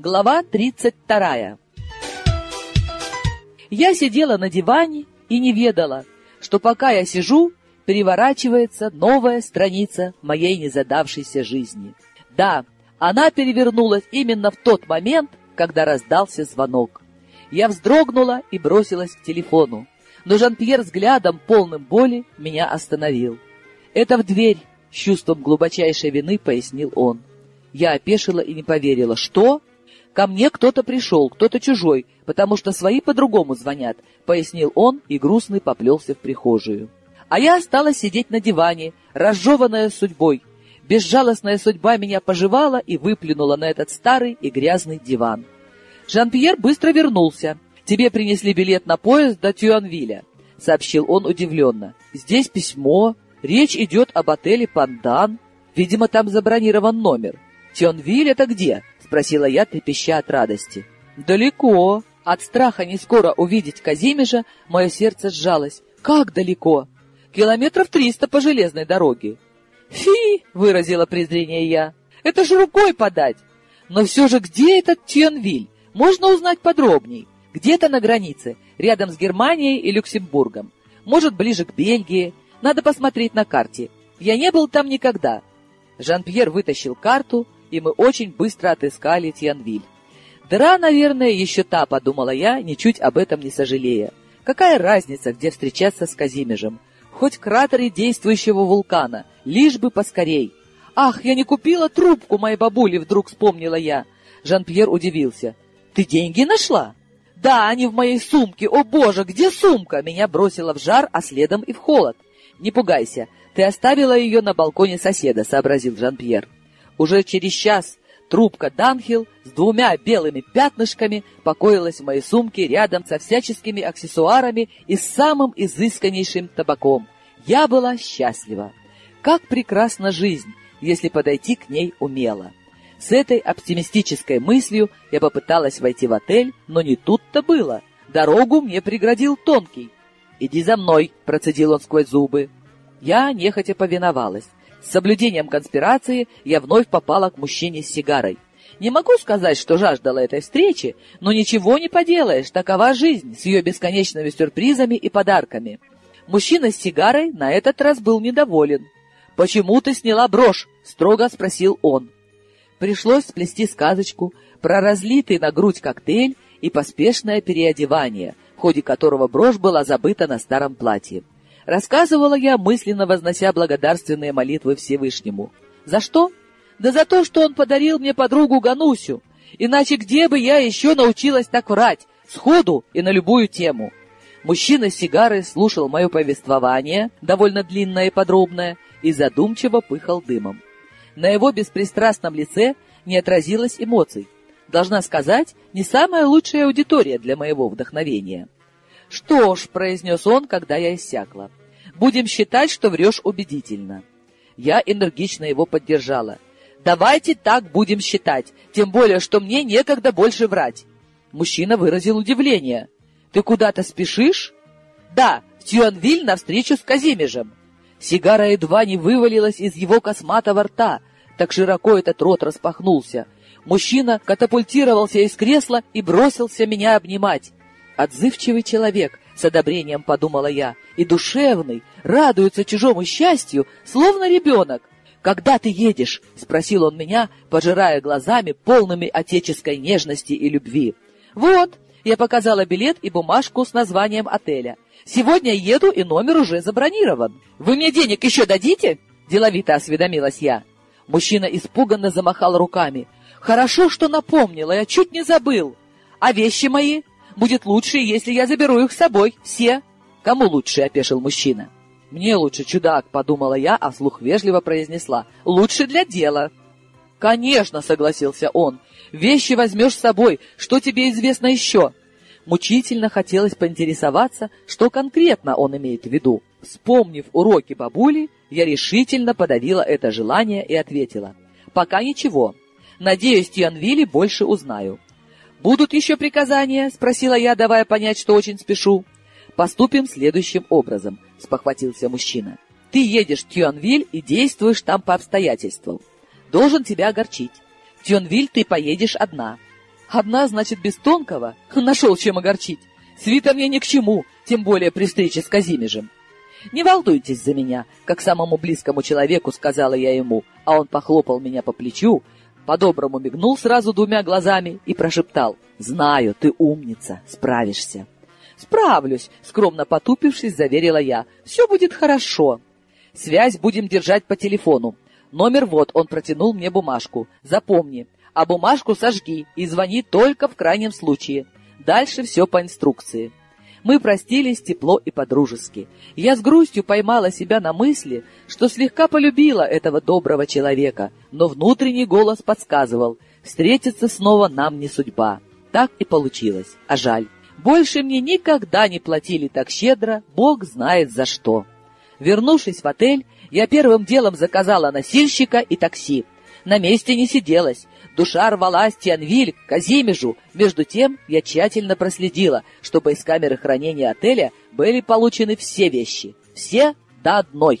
Глава 32. Я сидела на диване и не ведала, что пока я сижу, переворачивается новая страница моей незадавшейся жизни. Да, она перевернулась именно в тот момент, когда раздался звонок. Я вздрогнула и бросилась к телефону, но Жан-Пьер взглядом, полным боли, меня остановил. «Это в дверь», — с чувством глубочайшей вины пояснил он. Я опешила и не поверила. «Что?» Ко мне кто-то пришел, кто-то чужой, потому что свои по-другому звонят, — пояснил он и грустный поплелся в прихожую. А я осталась сидеть на диване, разжеванная судьбой. Безжалостная судьба меня пожевала и выплюнула на этот старый и грязный диван. Жан-Пьер быстро вернулся. «Тебе принесли билет на поезд до Тюанвиля», — сообщил он удивленно. «Здесь письмо. Речь идет об отеле «Пандан». Видимо, там забронирован номер. Тюанвиль — это где?» Спросила я, трепеща от радости. «Далеко!» От страха не скоро увидеть Казимежа мое сердце сжалось. «Как далеко?» «Километров триста по железной дороге». «Фи!» — выразила презрение я. «Это же рукой подать!» «Но все же где этот Тьенвиль? Можно узнать подробней. Где-то на границе, рядом с Германией и Люксембургом. Может, ближе к Бельгии. Надо посмотреть на карте. Я не был там никогда». Жан-Пьер вытащил карту, и мы очень быстро отыскали Тьянвиль. Дыра, наверное, еще та, подумала я, ничуть об этом не сожалея. Какая разница, где встречаться с Казимежем? Хоть в кратере действующего вулкана, лишь бы поскорей. «Ах, я не купила трубку моей бабули!» — вдруг вспомнила я. Жан-Пьер удивился. «Ты деньги нашла?» «Да, они в моей сумке! О, боже, где сумка?» Меня бросило в жар, а следом и в холод. «Не пугайся, ты оставила ее на балконе соседа», — сообразил Жан-Пьер. Уже через час трубка Данхил с двумя белыми пятнышками покоилась в моей сумке рядом со всяческими аксессуарами и самым изысканнейшим табаком. Я была счастлива. Как прекрасна жизнь, если подойти к ней умело. С этой оптимистической мыслью я попыталась войти в отель, но не тут-то было. Дорогу мне преградил тонкий. «Иди за мной», — процедил он сквозь зубы. Я нехотя повиновалась. С соблюдением конспирации я вновь попала к мужчине с сигарой. Не могу сказать, что жаждала этой встречи, но ничего не поделаешь, такова жизнь с ее бесконечными сюрпризами и подарками. Мужчина с сигарой на этот раз был недоволен. «Почему ты сняла брошь?» — строго спросил он. Пришлось сплести сказочку про разлитый на грудь коктейль и поспешное переодевание, в ходе которого брошь была забыта на старом платье. Рассказывала я, мысленно вознося благодарственные молитвы Всевышнему. За что? Да за то, что он подарил мне подругу Ганусю. Иначе где бы я еще научилась так врать, сходу и на любую тему? Мужчина с сигарой слушал мое повествование, довольно длинное и подробное, и задумчиво пыхал дымом. На его беспристрастном лице не отразилось эмоций. Должна сказать, не самая лучшая аудитория для моего вдохновения. «Что ж», — произнес он, когда я иссякла, Будем считать, что врешь убедительно. Я энергично его поддержала. Давайте так будем считать, тем более, что мне некогда больше врать. Мужчина выразил удивление. Ты куда-то спешишь? Да, в Тюанвиль на встречу с Казимежем. Сигара едва не вывалилась из его косматого рта, так широко этот рот распахнулся. Мужчина катапультировался из кресла и бросился меня обнимать. Отзывчивый человек, с одобрением подумала я, и душевный, радуется чужому счастью, словно ребенок. «Когда ты едешь?» — спросил он меня, пожирая глазами, полными отеческой нежности и любви. «Вот», — я показала билет и бумажку с названием отеля. «Сегодня еду, и номер уже забронирован. Вы мне денег еще дадите?» — деловито осведомилась я. Мужчина испуганно замахал руками. «Хорошо, что напомнила, я чуть не забыл. А вещи мои? Будет лучше, если я заберу их с собой, все». «Кому лучше?» — опешил мужчина. «Мне лучше, чудак», — подумала я, а вслух вежливо произнесла. «Лучше для дела». «Конечно», — согласился он. «Вещи возьмешь с собой. Что тебе известно еще?» Мучительно хотелось поинтересоваться, что конкретно он имеет в виду. Вспомнив уроки бабули, я решительно подавила это желание и ответила. «Пока ничего. Надеюсь, Тьянвили больше узнаю». «Будут еще приказания?» — спросила я, давая понять, что очень спешу. «Поступим следующим образом», — спохватился мужчина. «Ты едешь в Тюанвиль и действуешь там по обстоятельствам. Должен тебя огорчить. В Тюанвиль ты поедешь одна. Одна, значит, без тонкого? Нашел чем огорчить. Свита мне ни к чему, тем более при встрече с Казимежем. «Не волнуйтесь за меня», — как самому близкому человеку сказала я ему, а он похлопал меня по плечу, по-доброму мигнул сразу двумя глазами и прошептал «Знаю, ты умница, справишься». «Справлюсь», — скромно потупившись, заверила я. «Все будет хорошо. Связь будем держать по телефону. Номер вот, он протянул мне бумажку. Запомни, а бумажку сожги и звони только в крайнем случае. Дальше все по инструкции». Мы простились тепло и подружески. Я с грустью поймала себя на мысли, что слегка полюбила этого доброго человека, но внутренний голос подсказывал, встретиться снова нам не судьба. Так и получилось, а жаль. Больше мне никогда не платили так щедро, бог знает за что. Вернувшись в отель, я первым делом заказала носильщика и такси. На месте не сиделась. Душа рвалась Тианвиль к Казимежу. Между тем я тщательно проследила, чтобы из камеры хранения отеля были получены все вещи. Все до одной.